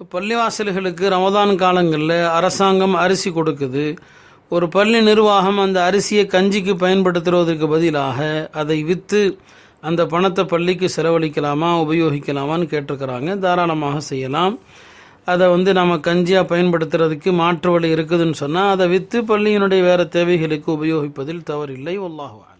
பள்ளிவாசல்களுக்கு ரமதான் காலங்களில் அரசாங்கம் அரிசி கொடுக்குது. ஒரு பள்ளி நிர்வாகம் அந்த அரிசியை கஞ்சிக்கு பயன்படுத்துவதற்கு பதிலாக அதை விற்று அந்த பணத்தை பள்ளிக்கு செலவழிக்கலாமா உபயோகிக்கலாமான்னு கேட்டிருக்கிறாங்க. தாராளமாக செய்யலாம். அதை வந்து நம்ம கஞ்சியாக பயன்படுத்துறதுக்கு மாற்று வழி இருக்குதுன்னு சொன்னால் அதை விற்று பள்ளியினுடைய வேறு தேவைகளுக்கு உபயோகிப்பதில் தவறில்லை. ஒல்லாகுவா